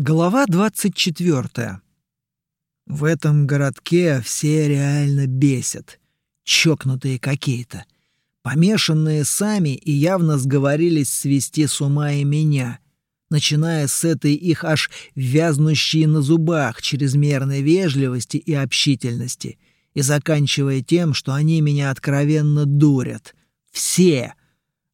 Глава 24. В этом городке все реально бесят. Чокнутые какие-то. Помешанные сами и явно сговорились свести с ума и меня. Начиная с этой их аж вязнущей на зубах чрезмерной вежливости и общительности. И заканчивая тем, что они меня откровенно дурят. Все!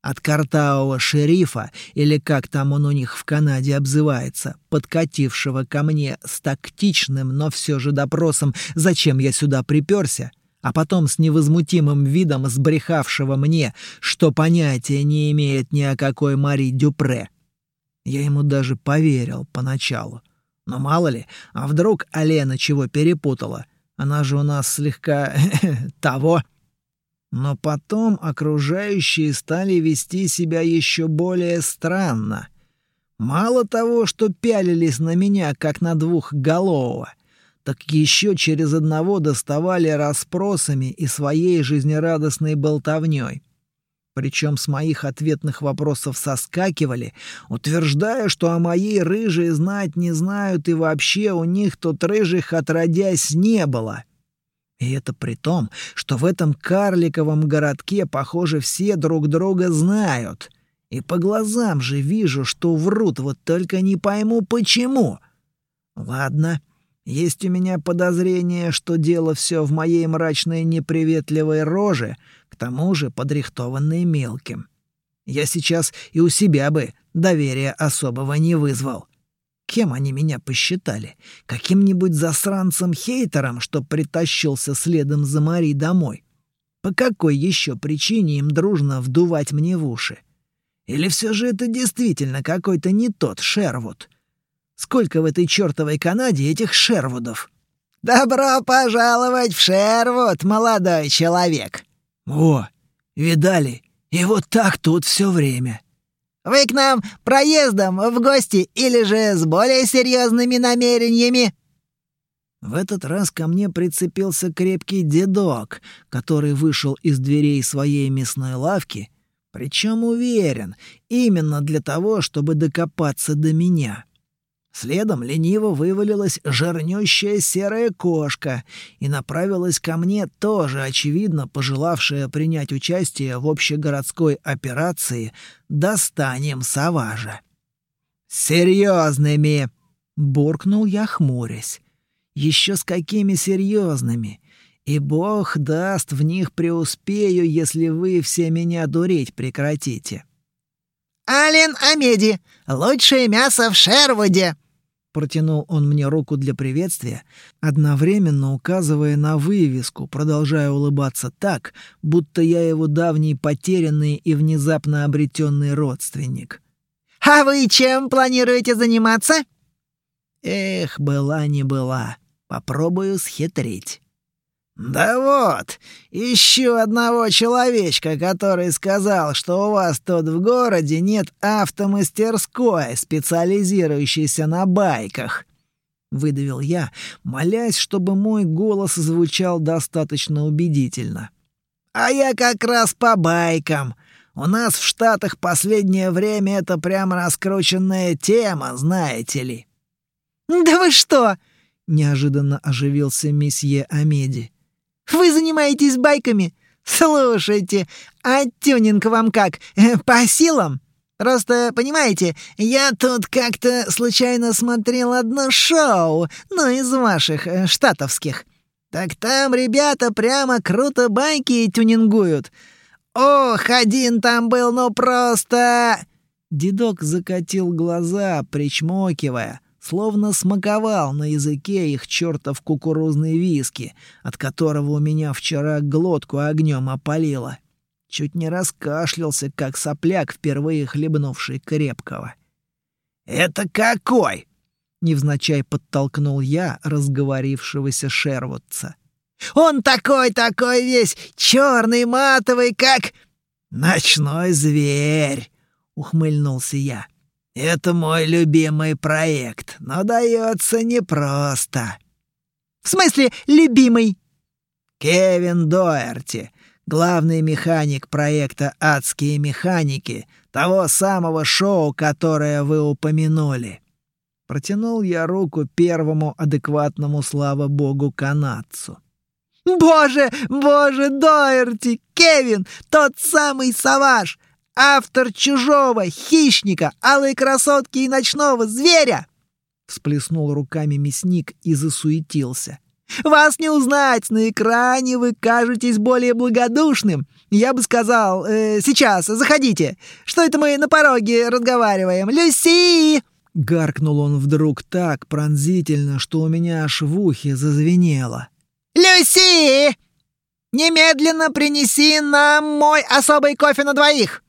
От картавого шерифа, или как там он у них в Канаде обзывается, подкатившего ко мне с тактичным, но все же допросом, зачем я сюда приперся, а потом с невозмутимым видом сбрехавшего мне, что понятия не имеет ни о какой Мари Дюпре. Я ему даже поверил поначалу. Но мало ли, а вдруг Алена чего перепутала? Она же у нас слегка... того... Но потом окружающие стали вести себя еще более странно. Мало того, что пялились на меня, как на двухголового, так еще через одного доставали расспросами и своей жизнерадостной болтовней. Причем с моих ответных вопросов соскакивали, утверждая, что о моей рыжей знать не знают и вообще у них тут рыжих отродясь не было. — и это при том, что в этом карликовом городке, похоже, все друг друга знают. И по глазам же вижу, что врут, вот только не пойму почему. Ладно, есть у меня подозрение, что дело все в моей мрачной неприветливой роже, к тому же подрихтованной мелким. Я сейчас и у себя бы доверия особого не вызвал. Кем они меня посчитали? Каким-нибудь засранцем-хейтером, что притащился следом за Мари домой? По какой еще причине им дружно вдувать мне в уши? Или все же это действительно какой-то не тот Шервуд? Сколько в этой чертовой Канаде этих Шервудов? «Добро пожаловать в Шервуд, молодой человек!» «О, видали? И вот так тут все время. Вы к нам проездом в гости или же с более серьезными намерениями?» В этот раз ко мне прицепился крепкий дедок, который вышел из дверей своей мясной лавки, причем уверен, именно для того, чтобы докопаться до меня. Следом лениво вывалилась жирнющая серая кошка и направилась ко мне, тоже, очевидно, пожелавшая принять участие в общегородской операции «Достанем Саважа». «Серьезными!» — буркнул я, хмурясь. «Еще с какими серьезными? И бог даст, в них преуспею, если вы все меня дурить прекратите». «Ален Амеди! Лучшее мясо в Шервуде!» Протянул он мне руку для приветствия, одновременно указывая на вывеску, продолжая улыбаться так, будто я его давний потерянный и внезапно обретенный родственник. «А вы чем планируете заниматься?» Эх, была не была. Попробую схитрить. «Да вот, еще одного человечка, который сказал, что у вас тут в городе нет автомастерской, специализирующейся на байках», — выдавил я, молясь, чтобы мой голос звучал достаточно убедительно. «А я как раз по байкам. У нас в Штатах последнее время это прям раскрученная тема, знаете ли». «Да вы что?» — неожиданно оживился месье Амеди. Вы занимаетесь байками? Слушайте, а тюнинг вам как, э, по силам? Просто, понимаете, я тут как-то случайно смотрел одно шоу, ну, из ваших, э, штатовских. Так там ребята прямо круто байки тюнингуют. Ох, один там был, ну просто...» Дедок закатил глаза, причмокивая словно смаковал на языке их чертов кукурузный виски, от которого у меня вчера глотку огнем опалило. Чуть не раскашлялся, как сопляк, впервые хлебнувший крепкого. «Это какой?» — невзначай подтолкнул я разговорившегося шервудца. «Он такой-такой весь, черный, матовый, как...» «Ночной зверь!» — ухмыльнулся я. Это мой любимый проект, но дается непросто». «В смысле любимый?» «Кевин Доерти, главный механик проекта «Адские механики», того самого шоу, которое вы упомянули». Протянул я руку первому адекватному, слава богу, канадцу. «Боже, боже, Дойерти! Кевин, тот самый Саваш! Автор «Чужого», «Хищника», «Алой красотки» и «Ночного зверя»!» Всплеснул руками мясник и засуетился. «Вас не узнать! На экране вы кажетесь более благодушным. Я бы сказал, э, сейчас, заходите. Что это мы на пороге разговариваем? Люси!» Гаркнул он вдруг так пронзительно, что у меня аж в ухе зазвенело. «Люси! Немедленно принеси нам мой особый кофе на двоих!»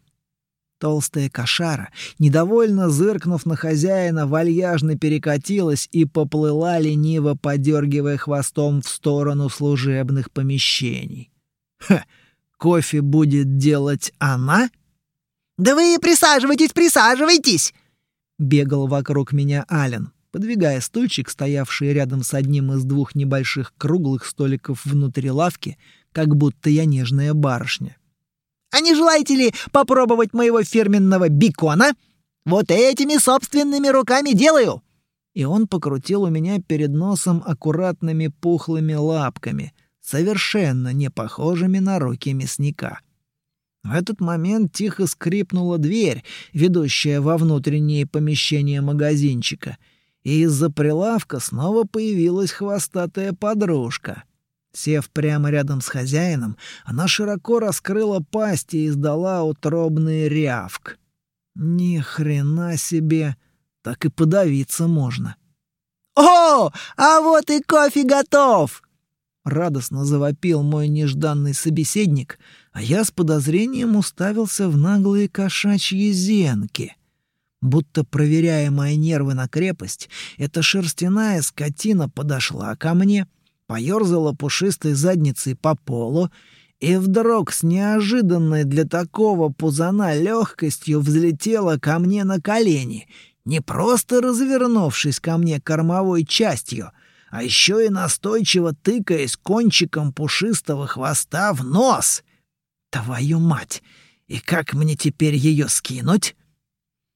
Толстая кошара, недовольно зыркнув на хозяина, вальяжно перекатилась и поплыла лениво, подергивая хвостом в сторону служебных помещений. Ха! Кофе будет делать она? «Да вы присаживайтесь, присаживайтесь!» Бегал вокруг меня Ален, подвигая стульчик, стоявший рядом с одним из двух небольших круглых столиков внутри лавки, как будто я нежная барышня. А не желаете ли попробовать моего фирменного бекона? Вот этими собственными руками делаю!» И он покрутил у меня перед носом аккуратными пухлыми лапками, совершенно не похожими на руки мясника. В этот момент тихо скрипнула дверь, ведущая во внутреннее помещение магазинчика, и из-за прилавка снова появилась хвостатая подружка — Сев прямо рядом с хозяином, она широко раскрыла пасть и издала утробный рявк. Ни хрена себе, так и подавиться можно. «О, а вот и кофе готов!» Радостно завопил мой нежданный собеседник, а я с подозрением уставился в наглые кошачьи зенки. Будто проверяя мои нервы на крепость, эта шерстяная скотина подошла ко мне — поёрзала пушистой задницей по полу и вдруг с неожиданной для такого пузана легкостью взлетела ко мне на колени, не просто развернувшись ко мне кормовой частью, а еще и настойчиво тыкаясь кончиком пушистого хвоста в нос. Твою мать! И как мне теперь ее скинуть?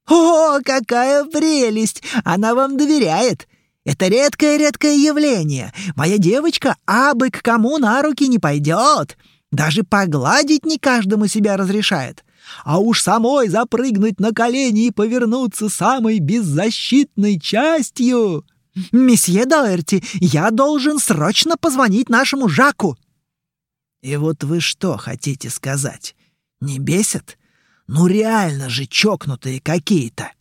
«О, какая прелесть! Она вам доверяет! Это редкое-редкое явление. Моя девочка абы к кому на руки не пойдет. Даже погладить не каждому себя разрешает. А уж самой запрыгнуть на колени и повернуться самой беззащитной частью. Месье Доерти, я должен срочно позвонить нашему Жаку. И вот вы что хотите сказать? Не бесит? Ну реально же чокнутые какие-то.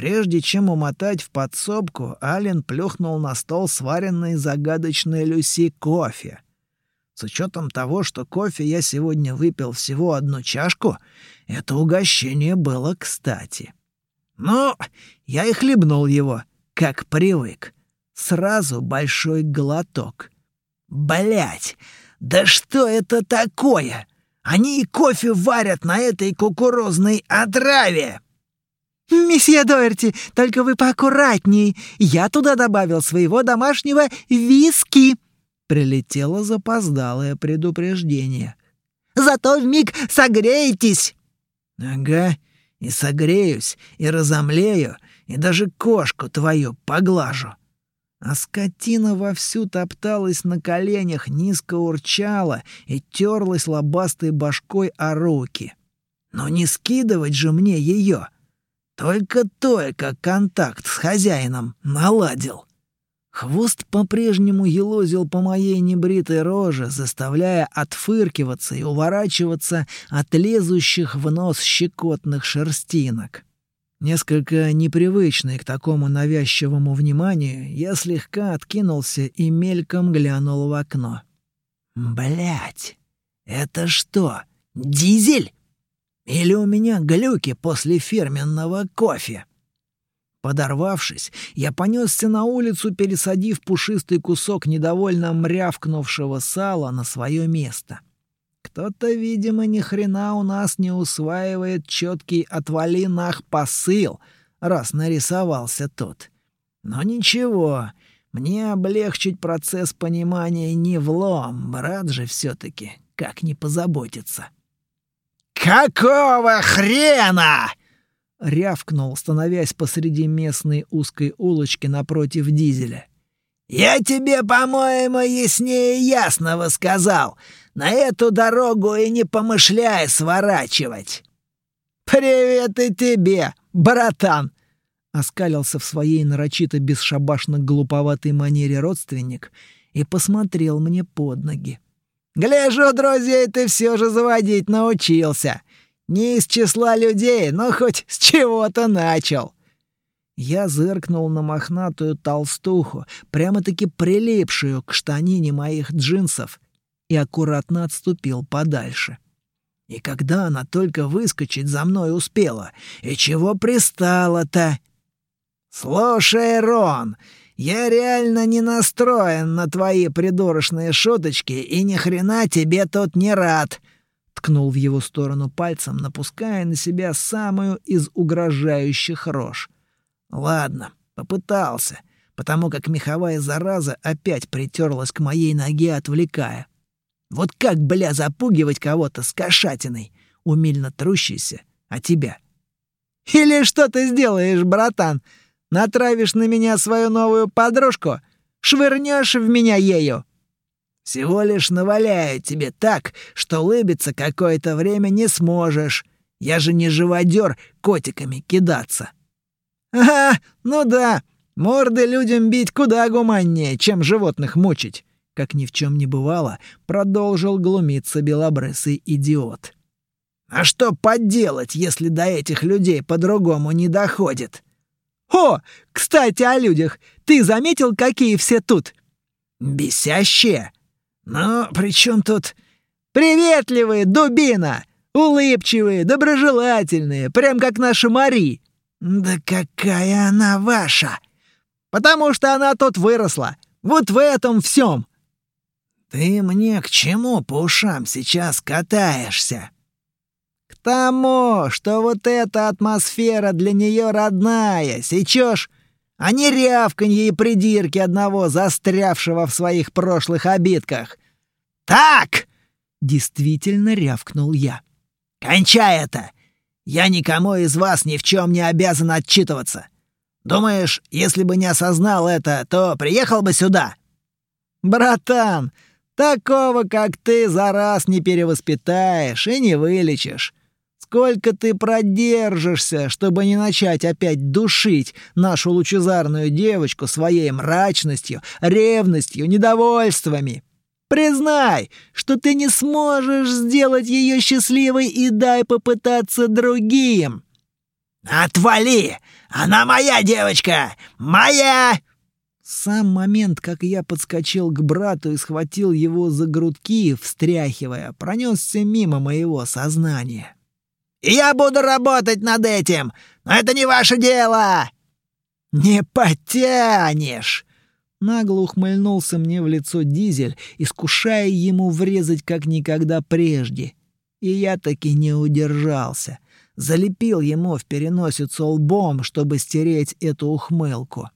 Прежде чем умотать в подсобку, Ален плюхнул на стол сваренный загадочной Люси кофе. С учетом того, что кофе я сегодня выпил всего одну чашку, это угощение было кстати. Но я и хлебнул его, как привык. Сразу большой глоток. Блять, да что это такое? Они и кофе варят на этой кукурузной отраве!» «Месье Доерти, только вы поаккуратней. Я туда добавил своего домашнего виски». Прилетело запоздалое предупреждение. «Зато вмиг согреетесь!» «Ага, и согреюсь, и разомлею, и даже кошку твою поглажу». А скотина вовсю топталась на коленях, низко урчала и терлась лобастой башкой о руки. «Но не скидывать же мне ее!» Только-только контакт с хозяином наладил. Хвост по-прежнему елозил по моей небритой роже, заставляя отфыркиваться и уворачиваться от лезущих в нос щекотных шерстинок. Несколько непривычный к такому навязчивому вниманию, я слегка откинулся и мельком глянул в окно. Блять, это что, дизель? Или у меня глюки после фирменного кофе? Подорвавшись, я понесся на улицу, пересадив пушистый кусок недовольно мрявкнувшего сала на свое место. Кто-то, видимо, ни хрена у нас не усваивает четкий «отвали нах посыл», раз нарисовался тот. Но ничего, мне облегчить процесс понимания не влом, брат же все-таки, как не позаботиться. «Какого хрена?» рявкнул, становясь посреди местной узкой улочки напротив дизеля. «Я тебе, по-моему, яснее ясного сказал. На эту дорогу и не помышляй сворачивать». «Привет и тебе, братан!» Оскалился в своей нарочито бесшабашно-глуповатой манере родственник и посмотрел мне под ноги. «Гляжу, друзей, ты все же заводить научился. Не из числа людей, но хоть с чего-то начал». Я зыркнул на мохнатую толстуху, прямо-таки прилипшую к штанине моих джинсов, и аккуратно отступил подальше. И когда она только выскочить за мной успела, и чего пристала-то? «Слушай, Рон, я реально не настроен на твои придурочные шуточки и ни хрена тебе тут не рад!» Ткнул в его сторону пальцем, напуская на себя самую из угрожающих рож. «Ладно, попытался, потому как меховая зараза опять притерлась к моей ноге, отвлекая. Вот как, бля, запугивать кого-то с кошатиной, умильно трущейся, а тебя?» «Или что ты сделаешь, братан?» Натравишь на меня свою новую подружку? Швырнешь в меня ею?» «Всего лишь наваляю тебе так, что улыбиться какое-то время не сможешь. Я же не живодер котиками кидаться». «Ага, ну да, морды людям бить куда гуманнее, чем животных мучить», как ни в чем не бывало, продолжил глумиться белобрысый идиот. «А что поделать, если до этих людей по-другому не доходит?» «О, кстати, о людях. Ты заметил, какие все тут?» «Бесящие? Ну, при чем тут...» «Приветливые, дубина! Улыбчивые, доброжелательные, прям как наша Мари!» «Да какая она ваша!» «Потому что она тут выросла. Вот в этом всем!» «Ты мне к чему по ушам сейчас катаешься?» Тому, что вот эта атмосфера для нее родная, сечешь, а не рявканье и придирки одного застрявшего в своих прошлых обидках. «Так!» — действительно рявкнул я. «Кончай это! Я никому из вас ни в чем не обязан отчитываться. Думаешь, если бы не осознал это, то приехал бы сюда?» «Братан, такого, как ты, за раз не перевоспитаешь и не вылечишь. Сколько ты продержишься, чтобы не начать опять душить нашу лучезарную девочку своей мрачностью, ревностью, недовольствами? Признай, что ты не сможешь сделать ее счастливой и дай попытаться другим. Отвали! Она моя девочка! Моя! Сам момент, как я подскочил к брату и схватил его за грудки, встряхивая, пронесся мимо моего сознания. Я буду работать над этим, но это не ваше дело!» «Не потянешь!» Нагло ухмыльнулся мне в лицо дизель, искушая ему врезать как никогда прежде. И я таки не удержался. Залепил ему в переносицу лбом, чтобы стереть эту ухмылку.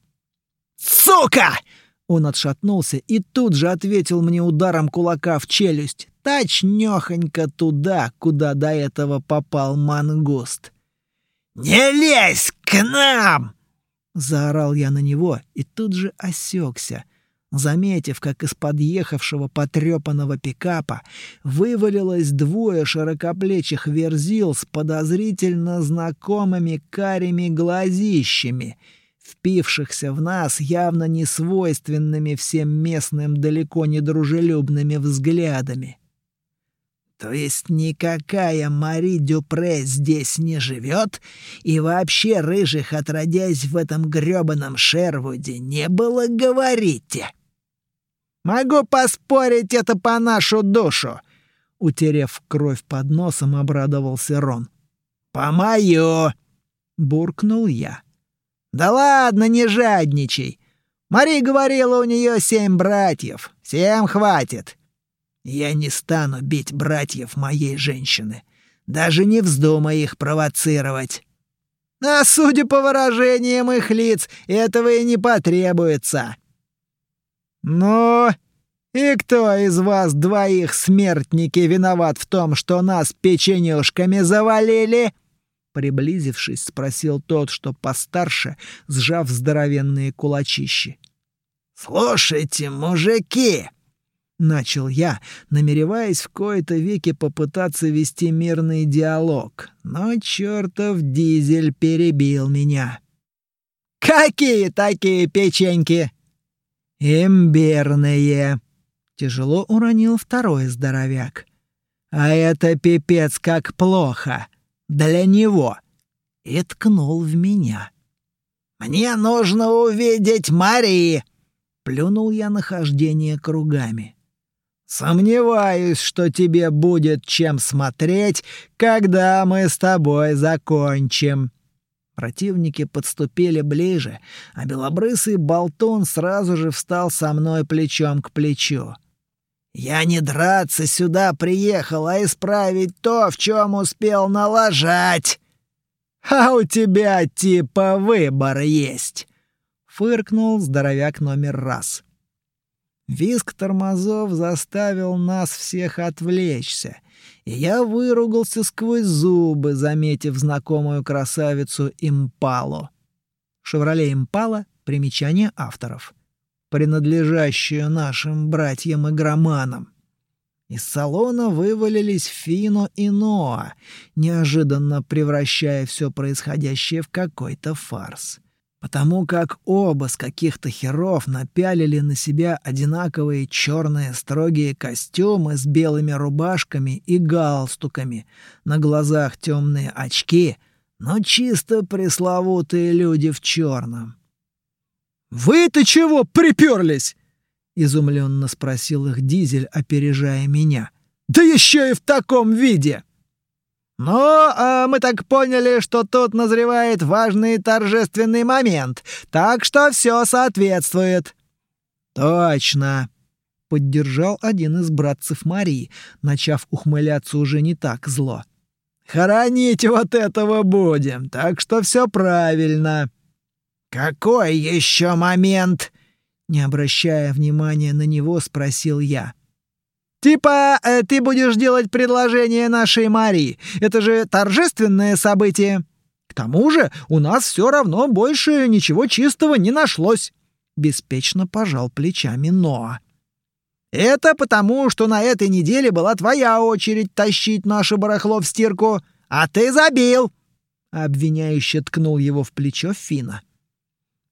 «Сука!» Он отшатнулся и тут же ответил мне ударом кулака в челюсть, точнёхонько туда, куда до этого попал мангуст. «Не лезь к нам!» Заорал я на него и тут же осекся, заметив, как из подъехавшего потрепанного пикапа вывалилось двое широкоплечих верзил с подозрительно знакомыми карими глазищами — впившихся в нас явно несвойственными всем местным далеко не дружелюбными взглядами. То есть никакая Мари Дюпре здесь не живет, и вообще рыжих, отродясь в этом грёбаном Шервуде, не было, говорите? Могу поспорить, это по нашу душу, утерев кровь под носом, обрадовался Рон. По мою, буркнул я. Да ладно, не жадничай. Мари говорила, у нее семь братьев. Всем хватит. Я не стану бить братьев моей женщины. Даже не вздумай их провоцировать. А судя по выражениям их лиц, этого и не потребуется. Ну, и кто из вас двоих смертники виноват в том, что нас печенюшками завалили? Приблизившись, спросил тот, что постарше, сжав здоровенные кулачищи. «Слушайте, мужики!» — начал я, намереваясь в кои-то веки попытаться вести мирный диалог, но чертов дизель перебил меня. «Какие такие печеньки?» «Имбирные!» — тяжело уронил второй здоровяк. «А это пипец как плохо! Для него!» И ткнул в меня. «Мне нужно увидеть Марии!» Плюнул я нахождение кругами. «Сомневаюсь, что тебе будет чем смотреть, когда мы с тобой закончим». Противники подступили ближе, а белобрысый болтун сразу же встал со мной плечом к плечу. «Я не драться сюда приехал, а исправить то, в чем успел налажать!» «А у тебя типа выбор есть!» Фыркнул здоровяк номер раз. Виск тормозов заставил нас всех отвлечься, и я выругался сквозь зубы, заметив знакомую красавицу Импалу. «Шевроле Импала» — примечание авторов, принадлежащую нашим братьям-игроманам. Из салона вывалились Фино и Ноа, неожиданно превращая все происходящее в какой-то фарс потому как оба с каких-то херов напялили на себя одинаковые черные строгие костюмы с белыми рубашками и галстуками, на глазах темные очки, но чисто пресловутые люди в черном. «Вы-то чего приперлись?» — изумленно спросил их Дизель, опережая меня. «Да еще и в таком виде!» «Ну, а мы так поняли, что тут назревает важный торжественный момент, так что все соответствует». «Точно!» — поддержал один из братцев Марии, начав ухмыляться уже не так зло. «Хоронить вот этого будем, так что все правильно». «Какой еще момент?» Не обращая внимания на него, спросил я. Типа, э, ты будешь делать предложение нашей Марии. Это же торжественное событие. К тому же у нас все равно больше ничего чистого не нашлось. Беспечно пожал плечами Ноа. Это потому, что на этой неделе была твоя очередь тащить наше барахло в стирку, а ты забил. Обвиняюще ткнул его в плечо Фина.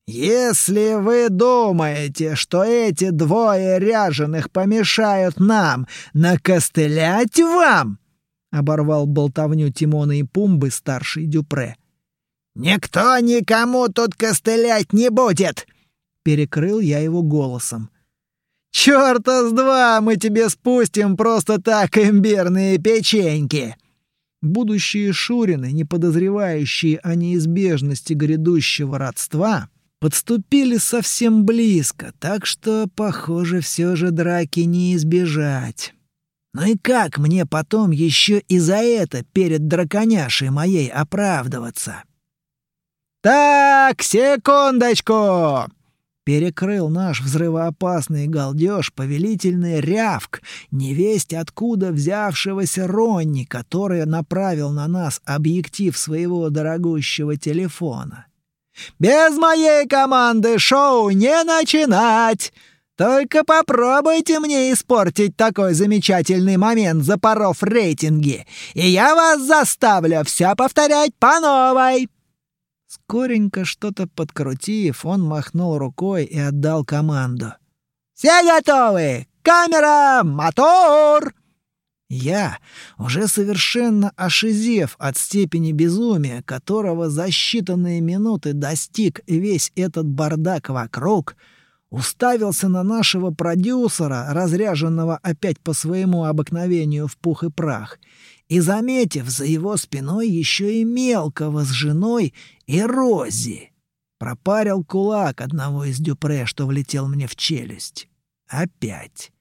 «Если вы думаете, что эти двое ряженых помешают нам накостылять вам!» — оборвал болтовню Тимона и Пумбы старший Дюпре. «Никто никому тут костылять не будет!» — перекрыл я его голосом. «Чёрта с два мы тебе спустим просто так имбирные печеньки!» Будущие Шурины, не подозревающие о неизбежности грядущего родства, подступили совсем близко, так что, похоже, все же драки не избежать. Ну и как мне потом еще и за это перед драконяшей моей оправдываться? «Так, секундочку!» Перекрыл наш взрывоопасный галдеж повелительный рявк, невесть откуда взявшегося Ронни, который направил на нас объектив своего дорогущего телефона. Без моей команды шоу не начинать! Только попробуйте мне испортить такой замечательный момент, запоров рейтинги, и я вас заставлю все повторять по новой!» Скоренько что-то подкрутив, он махнул рукой и отдал команду. «Все готовы! Камера! Мотор!» Я, уже совершенно ошизев от степени безумия, которого за считанные минуты достиг весь этот бардак вокруг, уставился на нашего продюсера, разряженного опять по своему обыкновению в пух и прах, и, заметив за его спиной еще и мелкого с женой и Рози, пропарил кулак одного из дюпре, что влетел мне в челюсть. Опять.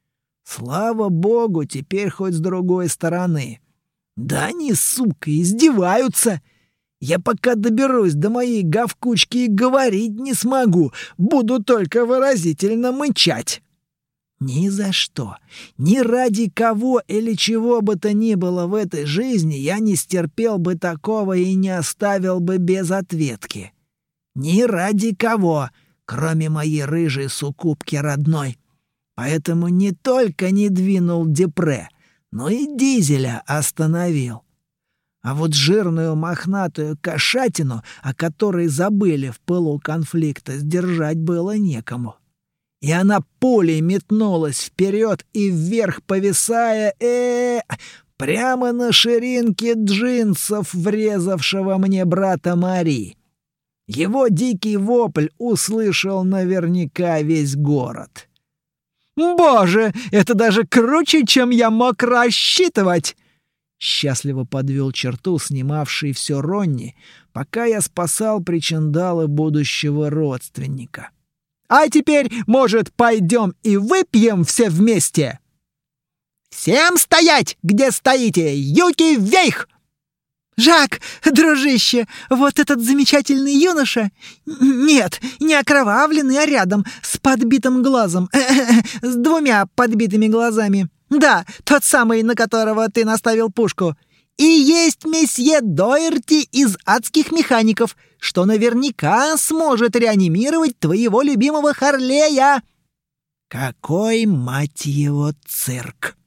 Слава богу, теперь хоть с другой стороны. Да они, сука, издеваются. Я пока доберусь до моей говкучки и говорить не смогу, буду только выразительно мычать. Ни за что, ни ради кого или чего бы то ни было в этой жизни я не стерпел бы такого и не оставил бы без ответки. Ни ради кого, кроме моей рыжей сукупки родной. Поэтому не только не двинул Депре, но и дизеля остановил. А вот жирную мохнатую кошатину, о которой забыли в пылу конфликта, сдержать было некому и она пулей метнулась вперед и вверх, повисая, э, -э прямо на ширинке джинсов, врезавшего мне брата Мари. Его дикий вопль услышал наверняка весь город. «Боже, это даже круче, чем я мог рассчитывать!» Счастливо подвел черту, снимавший все Ронни, пока я спасал причиндалы будущего родственника. А теперь, может, пойдем и выпьем все вместе?» «Всем стоять, где стоите! Юки вейх!» «Жак, дружище, вот этот замечательный юноша... Нет, не окровавленный, а рядом, с подбитым глазом. с двумя подбитыми глазами. Да, тот самый, на которого ты наставил пушку и есть месье Дойерти из адских механиков, что наверняка сможет реанимировать твоего любимого Харлея». «Какой, мать его, цирк!»